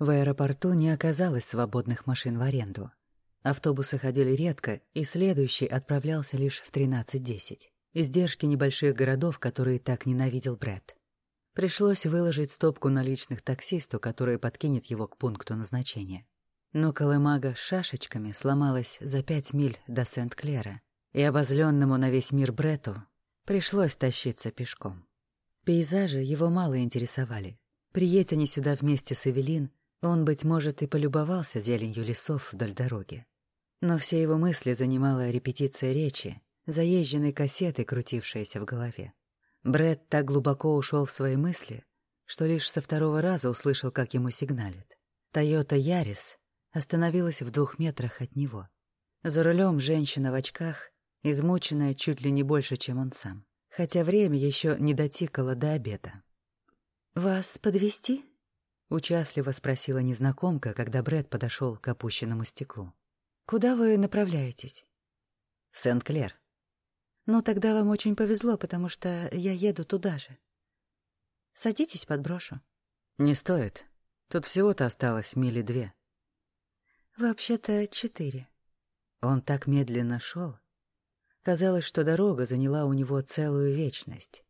В аэропорту не оказалось свободных машин в аренду. Автобусы ходили редко, и следующий отправлялся лишь в 13.10. Издержки небольших городов, которые так ненавидел Брэд. Пришлось выложить стопку наличных таксисту, который подкинет его к пункту назначения. Но колымага с шашечками сломалась за пять миль до Сент-Клера, и обозленному на весь мир Брету пришлось тащиться пешком. Пейзажи его мало интересовали. Приедь они сюда вместе с Эвелин, он, быть может, и полюбовался зеленью лесов вдоль дороги. Но все его мысли занимала репетиция речи, заезженной кассеты, крутившаяся в голове. Бред так глубоко ушел в свои мысли, что лишь со второго раза услышал, как ему сигналит. «Тойота Ярис» остановилась в двух метрах от него. За рулем женщина в очках, измученная чуть ли не больше, чем он сам, хотя время еще не дотикало до обеда. «Вас подвести? Участливо спросила незнакомка, когда Бред подошел к опущенному стеклу. «Куда вы направляетесь?» «В Сент-Клер». «Ну, тогда вам очень повезло, потому что я еду туда же. Садитесь, подброшу». «Не стоит. Тут всего-то осталось мили две». «Вообще-то четыре». Он так медленно шел. Казалось, что дорога заняла у него целую вечность.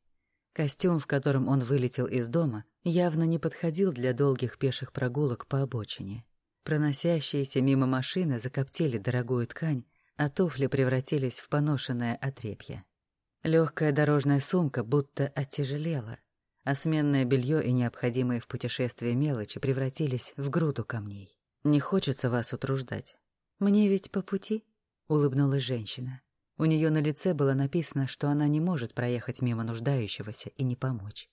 Костюм, в котором он вылетел из дома, явно не подходил для долгих пеших прогулок по обочине. Проносящиеся мимо машины закоптили дорогую ткань, а туфли превратились в поношенное отрепье. Легкая дорожная сумка будто оттяжелела, а сменное белье и необходимые в путешествии мелочи превратились в груду камней. Не хочется вас утруждать. Мне ведь по пути, улыбнулась женщина. У нее на лице было написано, что она не может проехать мимо нуждающегося и не помочь.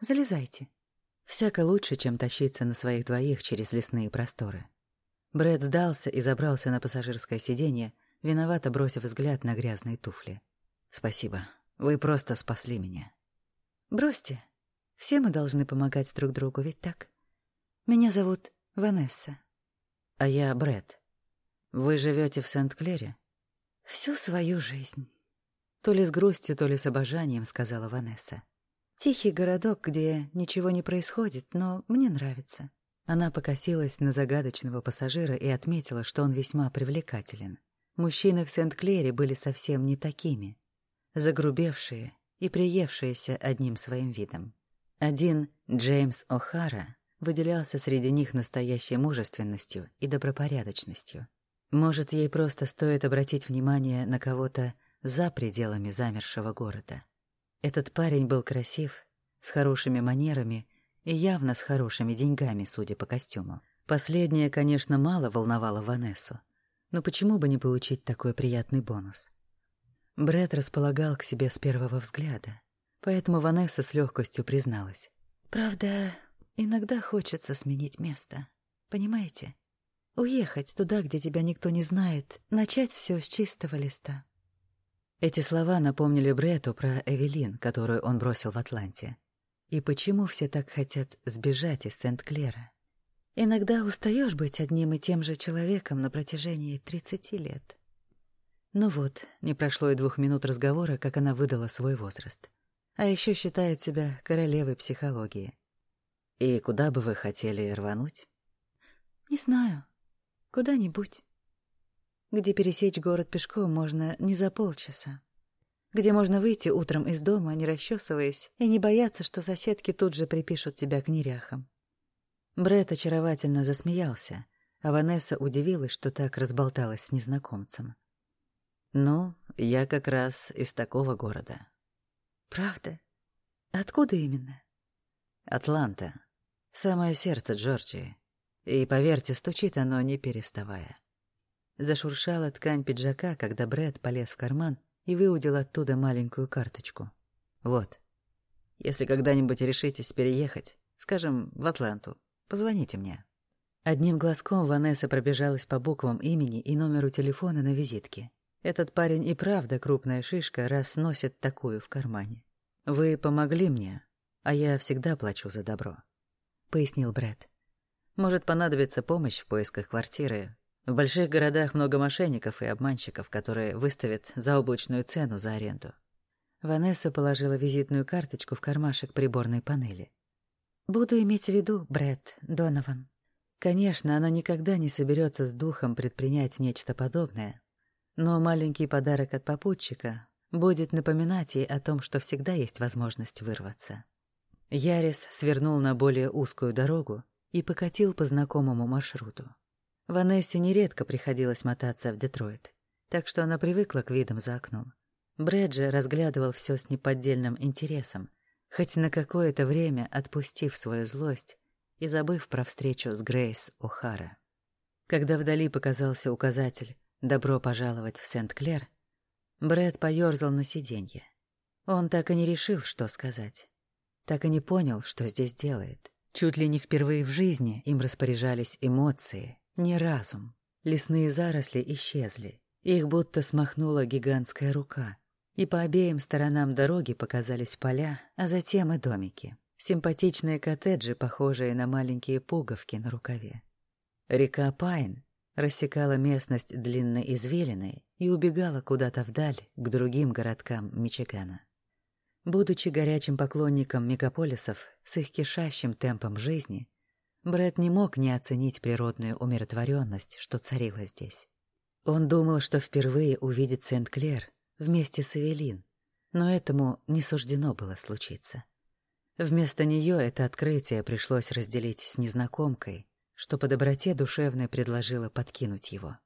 Залезайте. Всяко лучше, чем тащиться на своих двоих через лесные просторы. Брэд сдался и забрался на пассажирское сиденье, виновато бросив взгляд на грязные туфли. «Спасибо. Вы просто спасли меня». «Бросьте. Все мы должны помогать друг другу, ведь так? Меня зовут Ванесса». А я Бред. Вы живете в Сент-Клере? Всю свою жизнь. То ли с грустью, то ли с обожанием, сказала Ванесса. Тихий городок, где ничего не происходит, но мне нравится. Она покосилась на загадочного пассажира и отметила, что он весьма привлекателен. Мужчины в Сент-Клере были совсем не такими. Загрубевшие и приевшиеся одним своим видом. Один, Джеймс О'Хара, выделялся среди них настоящей мужественностью и добропорядочностью. Может, ей просто стоит обратить внимание на кого-то за пределами замершего города. Этот парень был красив, с хорошими манерами и явно с хорошими деньгами, судя по костюму. Последнее, конечно, мало волновало Ванессу, но почему бы не получить такой приятный бонус? Бред располагал к себе с первого взгляда, поэтому Ванесса с легкостью призналась. «Правда, Иногда хочется сменить место. Понимаете? Уехать туда, где тебя никто не знает, начать все с чистого листа. Эти слова напомнили Брету про Эвелин, которую он бросил в Атланте. И почему все так хотят сбежать из Сент-Клера? Иногда устаешь быть одним и тем же человеком на протяжении тридцати лет. Ну вот, не прошло и двух минут разговора, как она выдала свой возраст. А еще считает себя королевой психологии. И куда бы вы хотели рвануть? Не знаю. Куда-нибудь. Где пересечь город пешком можно не за полчаса. Где можно выйти утром из дома, не расчесываясь, и не бояться, что соседки тут же припишут тебя к неряхам. Бред очаровательно засмеялся, а Ванесса удивилась, что так разболталась с незнакомцем. «Ну, я как раз из такого города». «Правда? Откуда именно?» «Атланта. Самое сердце Джорджии. И, поверьте, стучит оно не переставая. Зашуршала ткань пиджака, когда Брэд полез в карман и выудил оттуда маленькую карточку. Вот. Если когда-нибудь решитесь переехать, скажем, в Атланту, позвоните мне. Одним глазком Ванесса пробежалась по буквам имени и номеру телефона на визитке. Этот парень и правда крупная шишка, раз носит такую в кармане. Вы помогли мне, а я всегда плачу за добро пояснил Брэд. Может понадобиться помощь в поисках квартиры. В больших городах много мошенников и обманщиков, которые выставят заоблачную цену за аренду. Ванесса положила визитную карточку в кармашек приборной панели. Буду иметь в виду, Брэд Донован. Конечно, она никогда не соберется с духом предпринять нечто подобное, но маленький подарок от попутчика будет напоминать ей о том, что всегда есть возможность вырваться. Ярис свернул на более узкую дорогу и покатил по знакомому маршруту. Ванессе нередко приходилось мотаться в Детройт, так что она привыкла к видам за окном. Брэд разглядывал все с неподдельным интересом, хоть на какое-то время отпустив свою злость и забыв про встречу с Грейс О'Хара. Когда вдали показался указатель «Добро пожаловать в Сент-Клер», Брэд поёрзал на сиденье. Он так и не решил, что сказать. Так и не понял, что здесь делает. Чуть ли не впервые в жизни им распоряжались эмоции, не разум. Лесные заросли исчезли. Их будто смахнула гигантская рука. И по обеим сторонам дороги показались поля, а затем и домики. Симпатичные коттеджи, похожие на маленькие пуговки на рукаве. Река Пайн рассекала местность длинной извилиной и убегала куда-то вдаль, к другим городкам Мичигана. Будучи горячим поклонником мегаполисов с их кишащим темпом жизни, Брэд не мог не оценить природную умиротворенность, что царила здесь. Он думал, что впервые увидит Сент-Клер вместе с Эвелин, но этому не суждено было случиться. Вместо нее это открытие пришлось разделить с незнакомкой, что по доброте душевной предложила подкинуть его.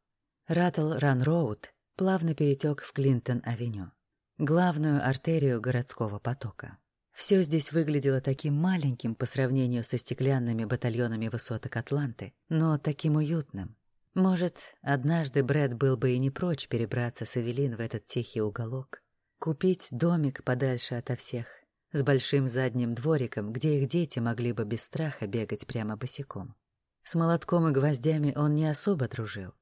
Раттл Ран Роуд плавно перетек в Клинтон-авеню, главную артерию городского потока. Все здесь выглядело таким маленьким по сравнению со стеклянными батальонами высоток Атланты, но таким уютным. Может, однажды Брэд был бы и не прочь перебраться с Эвелин в этот тихий уголок, купить домик подальше ото всех, с большим задним двориком, где их дети могли бы без страха бегать прямо босиком. С молотком и гвоздями он не особо дружил,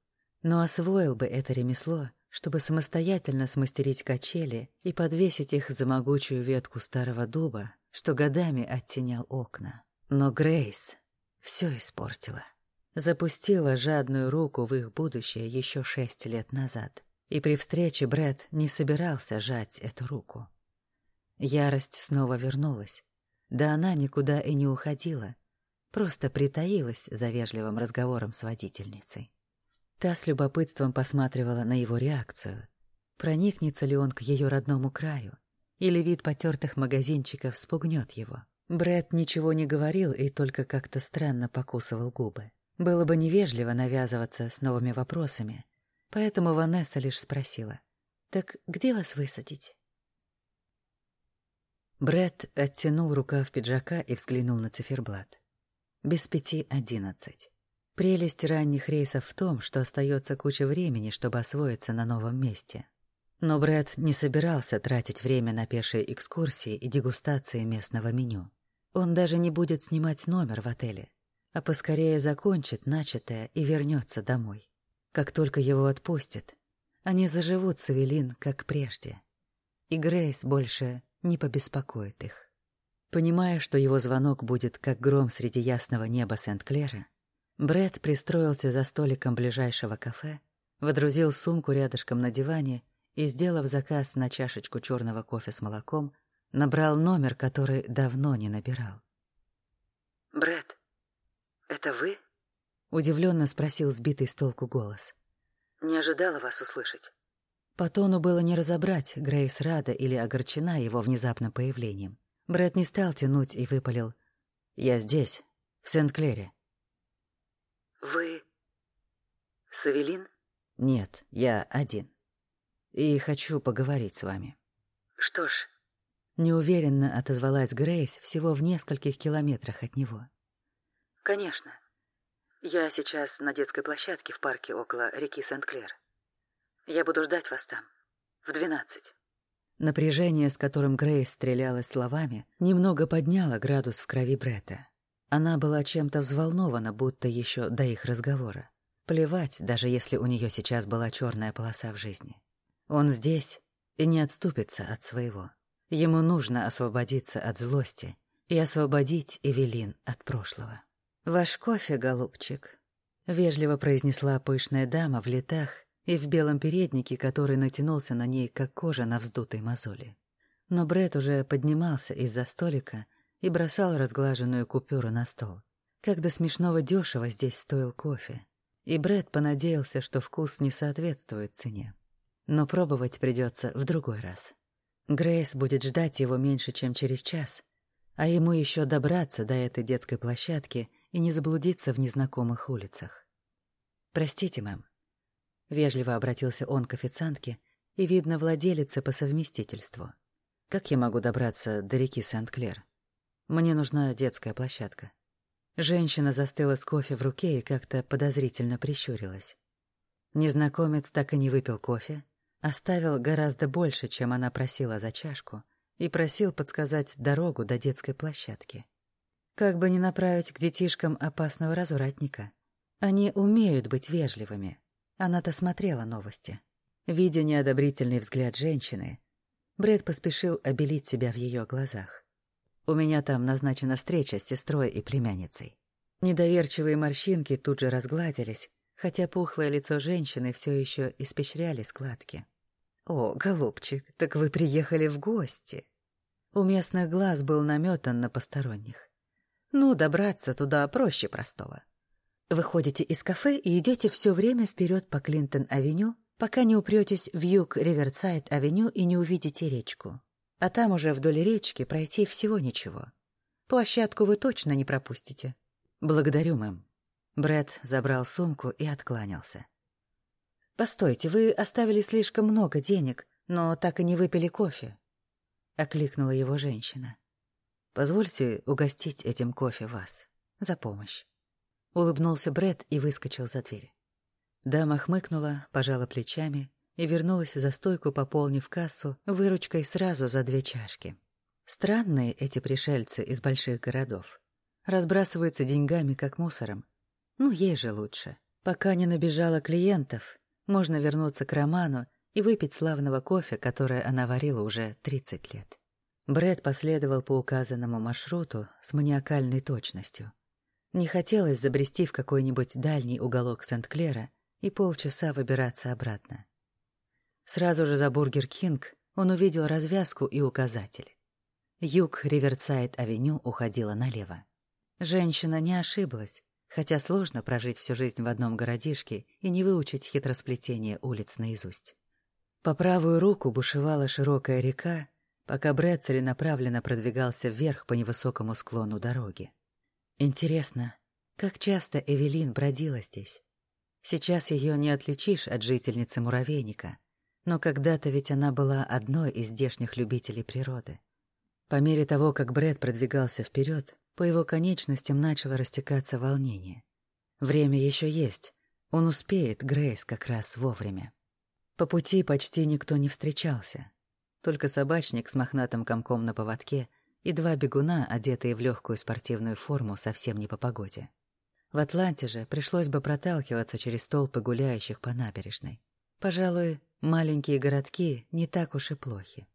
но освоил бы это ремесло, чтобы самостоятельно смастерить качели и подвесить их за могучую ветку старого дуба, что годами оттенял окна. Но Грейс все испортила. Запустила жадную руку в их будущее еще шесть лет назад. И при встрече Брэд не собирался жать эту руку. Ярость снова вернулась. Да она никуда и не уходила, просто притаилась за вежливым разговором с водительницей. Та с любопытством посматривала на его реакцию. Проникнется ли он к ее родному краю, или вид потертых магазинчиков спугнет его. Брэд ничего не говорил и только как-то странно покусывал губы. Было бы невежливо навязываться с новыми вопросами, поэтому Ванесса лишь спросила. «Так где вас высадить?» Бред оттянул рукав пиджака и взглянул на циферблат. Без пяти одиннадцать. Прелесть ранних рейсов в том, что остается куча времени, чтобы освоиться на новом месте. Но Брэд не собирался тратить время на пешие экскурсии и дегустации местного меню. Он даже не будет снимать номер в отеле, а поскорее закончит начатое и вернется домой. Как только его отпустят, они заживут с Эвелин, как прежде. И Грейс больше не побеспокоит их. Понимая, что его звонок будет как гром среди ясного неба Сент-Клера, Брэд пристроился за столиком ближайшего кафе, водрузил сумку рядышком на диване и, сделав заказ на чашечку черного кофе с молоком, набрал номер, который давно не набирал. «Брэд, это вы?» — удивленно спросил сбитый с толку голос. «Не ожидала вас услышать». По тону было не разобрать, Грейс рада или огорчена его внезапным появлением. Брэд не стал тянуть и выпалил. «Я здесь, в Сент-Клере». «Вы... Савелин?» «Нет, я один. И хочу поговорить с вами». «Что ж...» Неуверенно отозвалась Грейс всего в нескольких километрах от него. «Конечно. Я сейчас на детской площадке в парке около реки Сент-Клер. Я буду ждать вас там. В двенадцать». Напряжение, с которым Грейс стреляла словами, немного подняло градус в крови Бретта. Она была чем-то взволнована, будто еще до их разговора. Плевать, даже если у нее сейчас была черная полоса в жизни. Он здесь и не отступится от своего. Ему нужно освободиться от злости и освободить Эвелин от прошлого. «Ваш кофе, голубчик», — вежливо произнесла пышная дама в летах и в белом переднике, который натянулся на ней, как кожа на вздутой мозоли. Но Бред уже поднимался из-за столика и бросал разглаженную купюру на стол. Как до смешного дешево здесь стоил кофе. И Брэд понадеялся, что вкус не соответствует цене. Но пробовать придется в другой раз. Грейс будет ждать его меньше, чем через час, а ему еще добраться до этой детской площадки и не заблудиться в незнакомых улицах. «Простите, мэм». Вежливо обратился он к официантке и, видно, владелице по совместительству. «Как я могу добраться до реки Сент-Клер? Мне нужна детская площадка». Женщина застыла с кофе в руке и как-то подозрительно прищурилась. Незнакомец так и не выпил кофе, оставил гораздо больше, чем она просила за чашку, и просил подсказать дорогу до детской площадки. Как бы не направить к детишкам опасного развратника. Они умеют быть вежливыми. Она-то смотрела новости. Видя неодобрительный взгляд женщины, Бред поспешил обелить себя в ее глазах. У меня там назначена встреча с сестрой и племянницей. Недоверчивые морщинки тут же разгладились, хотя пухлое лицо женщины все еще испещряли складки. «О, голубчик, так вы приехали в гости!» У местных глаз был наметан на посторонних. «Ну, добраться туда проще простого. Выходите из кафе и идете все время вперед по Клинтон-авеню, пока не упретесь в юг Риверсайд-авеню и не увидите речку. А там уже вдоль речки пройти всего ничего. Площадку вы точно не пропустите. Благодарю, мэм. Брэд забрал сумку и откланялся. Постойте, вы оставили слишком много денег, но так и не выпили кофе. Окликнула его женщина. Позвольте угостить этим кофе вас. За помощь. Улыбнулся Брэд и выскочил за дверь. Дама хмыкнула, пожала плечами и вернулась за стойку, пополнив кассу выручкой сразу за две чашки. Странные эти пришельцы из больших городов. Разбрасываются деньгами, как мусором. Ну, ей же лучше. Пока не набежало клиентов, можно вернуться к Роману и выпить славного кофе, которое она варила уже 30 лет. Брэд последовал по указанному маршруту с маниакальной точностью. Не хотелось забрести в какой-нибудь дальний уголок Сент-Клера и полчаса выбираться обратно. Сразу же за Бургер Кинг он увидел развязку и указатель. Юг Риверсайд-авеню уходила налево. Женщина не ошиблась, хотя сложно прожить всю жизнь в одном городишке и не выучить хитросплетение улиц наизусть. По правую руку бушевала широкая река, пока Брэд целенаправленно продвигался вверх по невысокому склону дороги. Интересно, как часто Эвелин бродила здесь? Сейчас ее не отличишь от жительницы муравейника — но когда-то ведь она была одной из здешних любителей природы. По мере того, как Брэд продвигался вперед, по его конечностям начало растекаться волнение. Время еще есть. Он успеет, Грейс, как раз вовремя. По пути почти никто не встречался. Только собачник с мохнатым комком на поводке и два бегуна, одетые в легкую спортивную форму, совсем не по погоде. В Атланте же пришлось бы проталкиваться через толпы гуляющих по набережной. Пожалуй, Маленькие городки не так уж и плохи.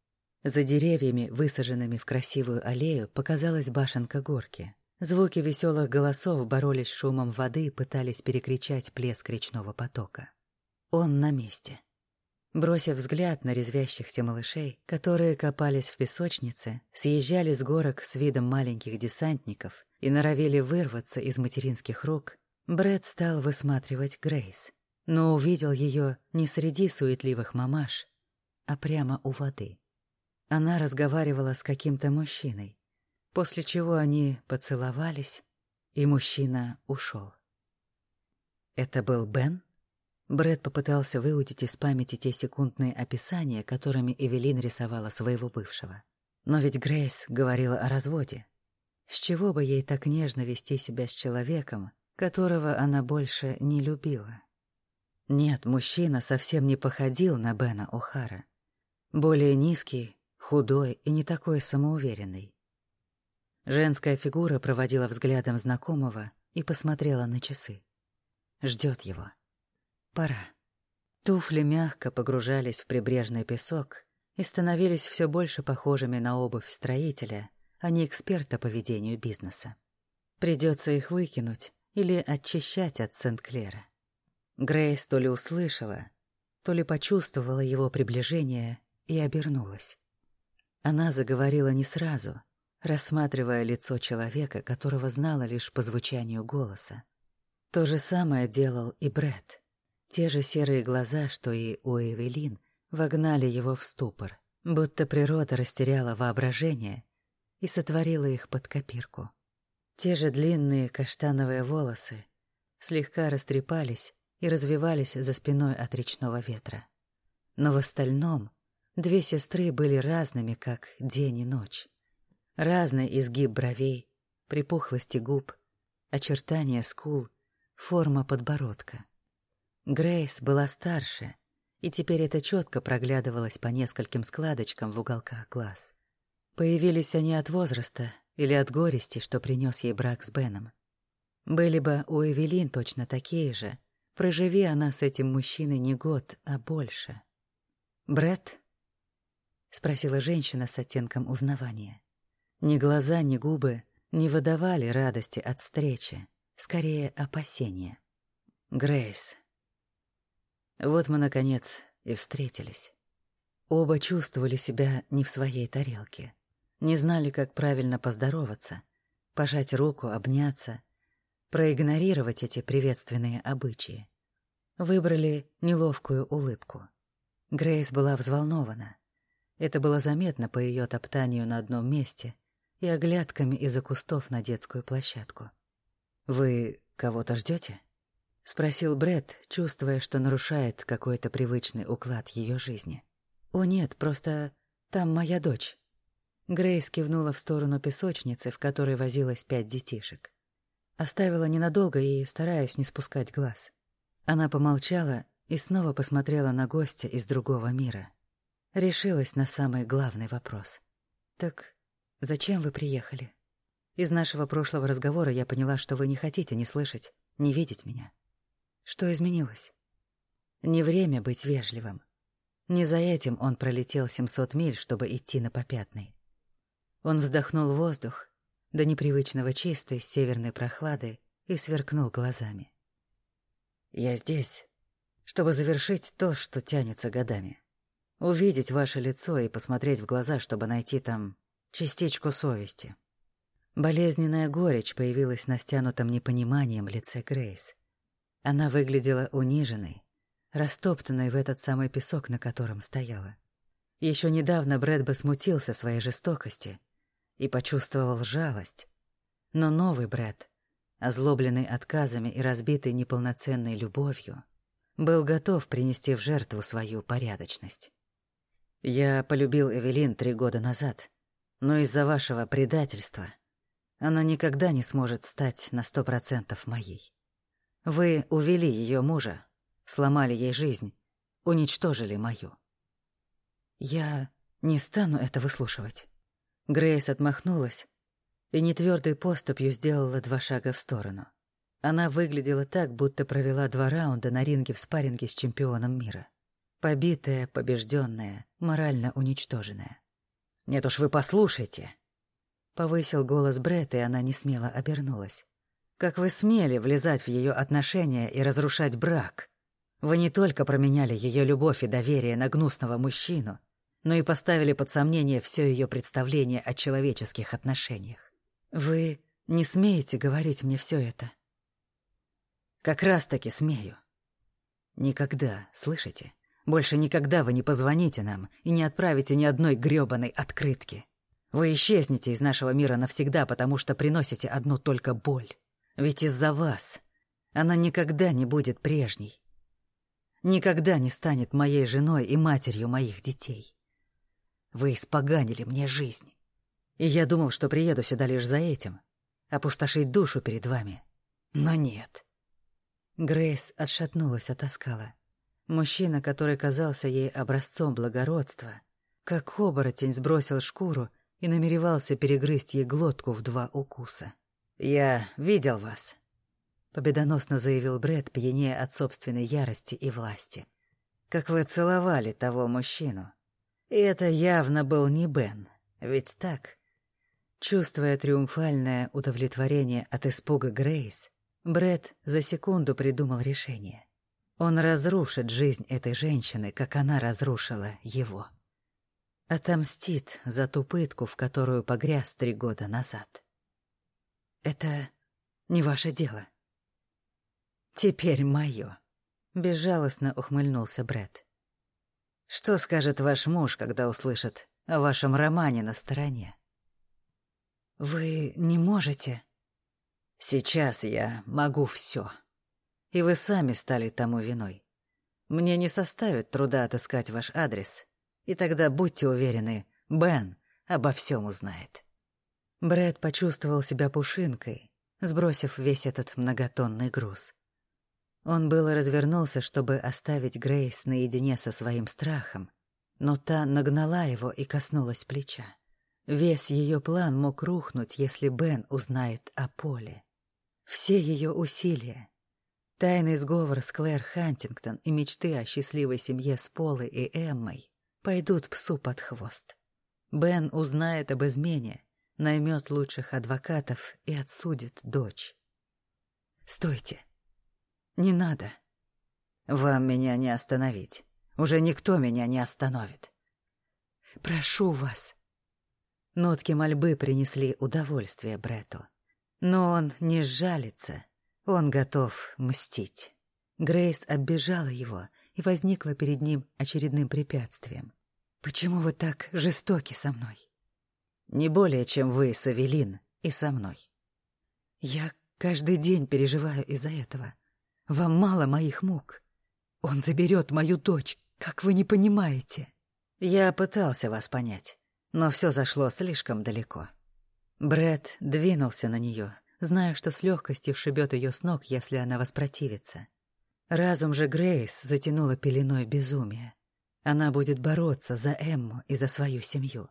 За деревьями, высаженными в красивую аллею, показалась башенка горки. Звуки веселых голосов боролись с шумом воды и пытались перекричать плеск речного потока. Он на месте. Бросив взгляд на резвящихся малышей, которые копались в песочнице, съезжали с горок с видом маленьких десантников и норовили вырваться из материнских рук, Брэд стал высматривать Грейс но увидел ее не среди суетливых мамаш, а прямо у воды. Она разговаривала с каким-то мужчиной, после чего они поцеловались, и мужчина ушел. Это был Бен? Брэд попытался выудить из памяти те секундные описания, которыми Эвелин рисовала своего бывшего. Но ведь Грейс говорила о разводе. С чего бы ей так нежно вести себя с человеком, которого она больше не любила? Нет, мужчина совсем не походил на Бена О'Хара. Более низкий, худой и не такой самоуверенный. Женская фигура проводила взглядом знакомого и посмотрела на часы. Ждет его. Пора. Туфли мягко погружались в прибрежный песок и становились все больше похожими на обувь строителя, а не эксперта по ведению бизнеса. Придется их выкинуть или очищать от Сент-Клера. Грейс то ли услышала, то ли почувствовала его приближение и обернулась. Она заговорила не сразу, рассматривая лицо человека, которого знала лишь по звучанию голоса. То же самое делал и Бред. Те же серые глаза, что и у Эвелин, вогнали его в ступор, будто природа растеряла воображение и сотворила их под копирку. Те же длинные каштановые волосы слегка растрепались и развивались за спиной от речного ветра. Но в остальном две сестры были разными, как день и ночь. Разный изгиб бровей, припухлости губ, очертания скул, форма подбородка. Грейс была старше, и теперь это четко проглядывалось по нескольким складочкам в уголках глаз. Появились они от возраста или от горести, что принес ей брак с Беном. Были бы у Эвелин точно такие же, проживи она с этим мужчиной не год, а больше. Бред? спросила женщина с оттенком узнавания. Ни глаза, ни губы не выдавали радости от встречи, скорее опасения. Грейс. Вот мы, наконец, и встретились. Оба чувствовали себя не в своей тарелке. Не знали, как правильно поздороваться, пожать руку, обняться, проигнорировать эти приветственные обычаи. Выбрали неловкую улыбку. Грейс была взволнована. Это было заметно по ее топтанию на одном месте и оглядками из-за кустов на детскую площадку. «Вы кого-то ждете? спросил Бред, чувствуя, что нарушает какой-то привычный уклад ее жизни. «О нет, просто там моя дочь». Грейс кивнула в сторону песочницы, в которой возилось пять детишек. Оставила ненадолго и стараюсь не спускать глаз. Она помолчала и снова посмотрела на гостя из другого мира. Решилась на самый главный вопрос. «Так Зачем вы приехали? Из нашего прошлого разговора я поняла, что вы не хотите ни слышать, ни видеть меня. Что изменилось? Не время быть вежливым. Не за этим он пролетел 700 миль, чтобы идти на попятный. Он вздохнул воздух, до непривычного чистой северной прохлады, и сверкнул глазами. «Я здесь, чтобы завершить то, что тянется годами. Увидеть ваше лицо и посмотреть в глаза, чтобы найти там частичку совести. Болезненная горечь появилась на стянутом непониманием лице Грейс. Она выглядела униженной, растоптанной в этот самый песок, на котором стояла. Еще недавно Брэд бы смутился своей жестокости и почувствовал жалость. Но новый Брэд, озлобленный отказами и разбитый неполноценной любовью, был готов принести в жертву свою порядочность. «Я полюбил Эвелин три года назад», но из-за вашего предательства она никогда не сможет стать на сто процентов моей. Вы увели ее мужа, сломали ей жизнь, уничтожили мою. Я не стану это выслушивать. Грейс отмахнулась и нетвердой поступью сделала два шага в сторону. Она выглядела так, будто провела два раунда на ринге в спарринге с чемпионом мира. Побитая, побежденная, морально уничтоженная. Нет уж, вы послушайте. Повысил голос Бред, и она не смело обернулась. Как вы смели влезать в ее отношения и разрушать брак? Вы не только променяли ее любовь и доверие на гнусного мужчину, но и поставили под сомнение все ее представление о человеческих отношениях. Вы не смеете говорить мне все это? Как раз-таки смею. Никогда, слышите? Больше никогда вы не позвоните нам и не отправите ни одной грёбаной открытки. Вы исчезнете из нашего мира навсегда, потому что приносите одну только боль. Ведь из-за вас она никогда не будет прежней. Никогда не станет моей женой и матерью моих детей. Вы испоганили мне жизнь. И я думал, что приеду сюда лишь за этим — опустошить душу перед вами. Но нет. Грейс отшатнулась от оскала. Мужчина, который казался ей образцом благородства, как оборотень сбросил шкуру и намеревался перегрызть ей глотку в два укуса. «Я видел вас», — победоносно заявил Бред, пьянее от собственной ярости и власти. «Как вы целовали того мужчину. И это явно был не Бен, ведь так?» Чувствуя триумфальное удовлетворение от испуга Грейс, Бред за секунду придумал решение. Он разрушит жизнь этой женщины, как она разрушила его. Отомстит за ту пытку, в которую погряз три года назад. Это не ваше дело. Теперь мое. Безжалостно ухмыльнулся Бред. Что скажет ваш муж, когда услышит о вашем романе на стороне? Вы не можете. Сейчас я могу все. И вы сами стали тому виной. Мне не составит труда отыскать ваш адрес, и тогда будьте уверены, Бен обо всем узнает. Брэд почувствовал себя пушинкой, сбросив весь этот многотонный груз. Он было развернулся, чтобы оставить Грейс наедине со своим страхом, но та нагнала его и коснулась плеча. Весь ее план мог рухнуть, если Бен узнает о Поле. Все ее усилия, тайный сговор с Клэр Хантингтон и мечты о счастливой семье с Полой и Эммой пойдут псу под хвост. Бен узнает об измене, наймет лучших адвокатов и отсудит дочь. «Стойте!» Не надо. Вам меня не остановить. Уже никто меня не остановит. Прошу вас. Нотки мольбы принесли удовольствие Брету. Но он не сжалится. Он готов мстить. Грейс оббежала его и возникла перед ним очередным препятствием. «Почему вы так жестоки со мной?» «Не более, чем вы с Эвелин и со мной». «Я каждый день переживаю из-за этого. Вам мало моих мук. Он заберет мою дочь, как вы не понимаете. Я пытался вас понять, но все зашло слишком далеко. Бред двинулся на нее, зная, что с легкостью шибет ее с ног, если она воспротивится. Разум же Грейс затянула пеленой безумия. Она будет бороться за Эмму и за свою семью.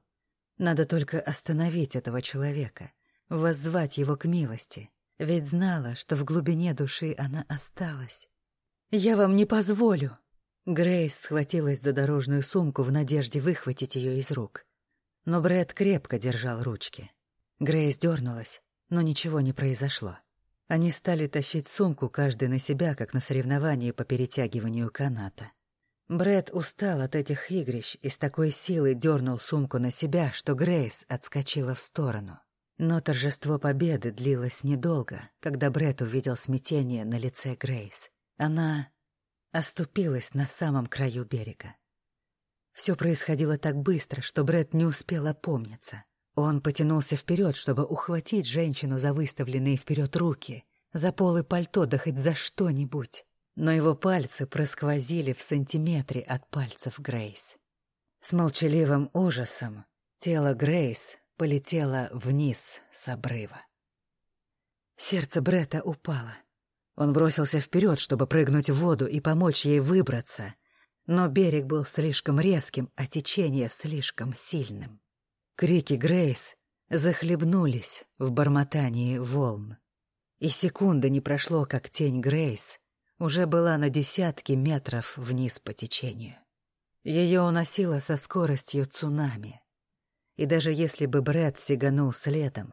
Надо только остановить этого человека, воззвать его к милости, ведь знала, что в глубине души она осталась. «Я вам не позволю!» Грейс схватилась за дорожную сумку в надежде выхватить ее из рук. Но Брэд крепко держал ручки. Грейс дернулась, но ничего не произошло. Они стали тащить сумку каждый на себя, как на соревновании по перетягиванию каната. Брэд устал от этих игрищ и с такой силой дернул сумку на себя, что Грейс отскочила в сторону. Но торжество победы длилось недолго, когда Бред увидел смятение на лице Грейс. Она оступилась на самом краю берега. Все происходило так быстро, что Бред не успел опомниться. Он потянулся вперед, чтобы ухватить женщину за выставленные вперед руки, за полы пальто, да хоть за что-нибудь. Но его пальцы просквозили в сантиметре от пальцев Грейс. С молчаливым ужасом тело Грейс полетела вниз с обрыва. Сердце Брета упало. Он бросился вперед, чтобы прыгнуть в воду и помочь ей выбраться, но берег был слишком резким, а течение слишком сильным. Крики Грейс захлебнулись в бормотании волн. И секунды не прошло, как тень Грейс уже была на десятки метров вниз по течению. Ее уносило со скоростью цунами и даже если бы Брэд сиганул следом,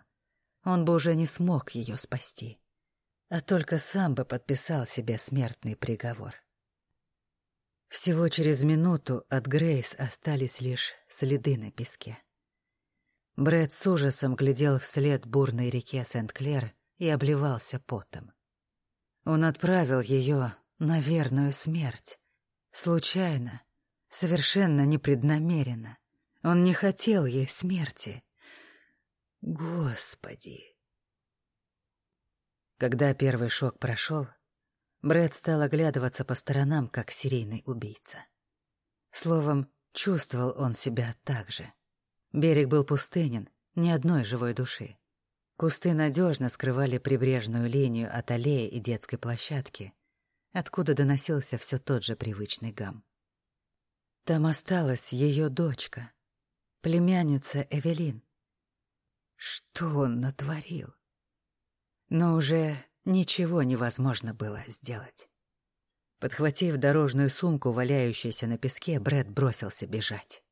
он бы уже не смог ее спасти, а только сам бы подписал себе смертный приговор. Всего через минуту от Грейс остались лишь следы на песке. Брэд с ужасом глядел вслед бурной реке Сент-Клер и обливался потом. Он отправил ее на верную смерть. Случайно, совершенно непреднамеренно. Он не хотел ей смерти. Господи! Когда первый шок прошел, Брэд стал оглядываться по сторонам, как серийный убийца. Словом, чувствовал он себя так же. Берег был пустынен, ни одной живой души. Кусты надежно скрывали прибрежную линию от аллеи и детской площадки, откуда доносился все тот же привычный гам. Там осталась ее дочка, племянница Эвелин. Что он натворил? Но уже ничего невозможно было сделать. Подхватив дорожную сумку, валяющуюся на песке, Брэд бросился бежать.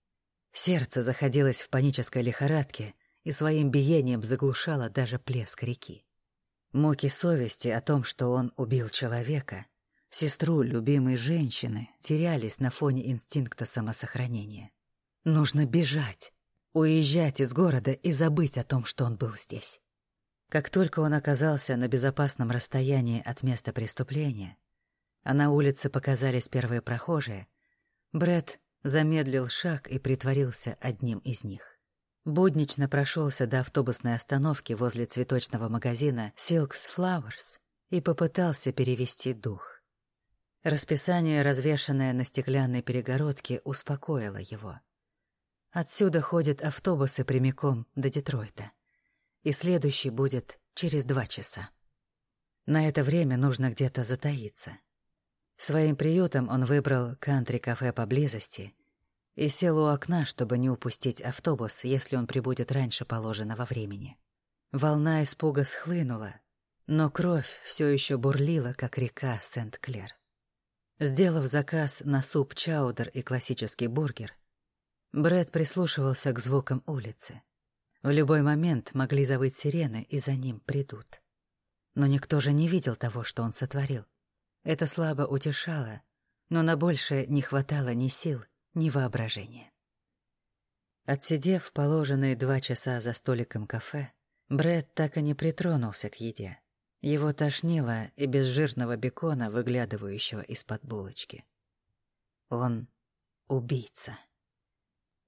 Сердце заходилось в панической лихорадке и своим биением заглушало даже плеск реки. Муки совести о том, что он убил человека, сестру любимой женщины, терялись на фоне инстинкта самосохранения. Нужно бежать, уезжать из города и забыть о том, что он был здесь. Как только он оказался на безопасном расстоянии от места преступления, а на улице показались первые прохожие, Бред замедлил шаг и притворился одним из них. Буднично прошелся до автобусной остановки возле цветочного магазина Silks Flowers и попытался перевести дух. Расписание, развешанное на стеклянной перегородке, успокоило его. Отсюда ходят автобусы прямиком до Детройта, и следующий будет через два часа. На это время нужно где-то затаиться. Своим приютом он выбрал кантри-кафе поблизости и сел у окна, чтобы не упустить автобус, если он прибудет раньше положенного времени. Волна испуга схлынула, но кровь все еще бурлила, как река Сент-Клер. Сделав заказ на суп чаудер и классический бургер, Брэд прислушивался к звукам улицы. В любой момент могли завыть сирены, и за ним придут. Но никто же не видел того, что он сотворил. Это слабо утешало, но на большее не хватало ни сил, ни воображения. Отсидев положенные два часа за столиком кафе, Брэд так и не притронулся к еде. Его тошнило и без жирного бекона, выглядывающего из-под булочки. Он убийца.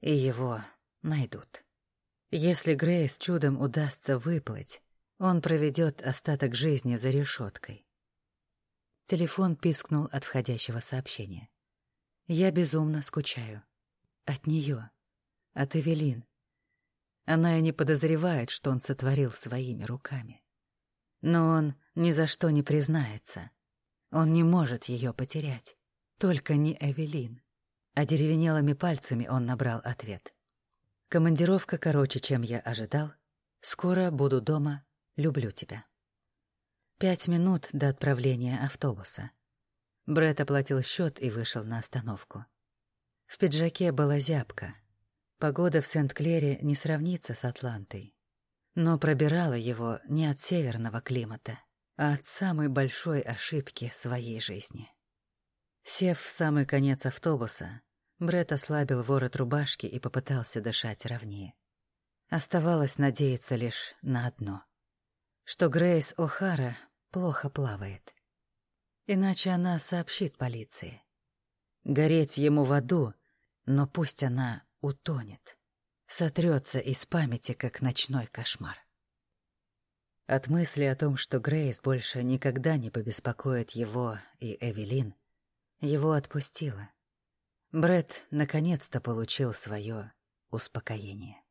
И его найдут. Если Грейс чудом удастся выплыть, он проведет остаток жизни за решеткой. Телефон пискнул от входящего сообщения. Я безумно скучаю. От нее, от Эвелин. Она и не подозревает, что он сотворил своими руками. Но он ни за что не признается. Он не может ее потерять. Только не Эвелин. А деревенелыми пальцами он набрал ответ. Командировка короче, чем я ожидал. Скоро буду дома. Люблю тебя. Пять минут до отправления автобуса. Брэд оплатил счет и вышел на остановку. В пиджаке была зябка. Погода в Сент-Клере не сравнится с Атлантой но пробирала его не от северного климата, а от самой большой ошибки своей жизни. Сев в самый конец автобуса, Бред ослабил ворот рубашки и попытался дышать ровнее. Оставалось надеяться лишь на одно. Что Грейс О'Хара плохо плавает. Иначе она сообщит полиции. Гореть ему в аду, но пусть она утонет сотрется из памяти, как ночной кошмар. От мысли о том, что Грейс больше никогда не побеспокоит его и Эвелин, его отпустило. Бред наконец-то получил свое успокоение.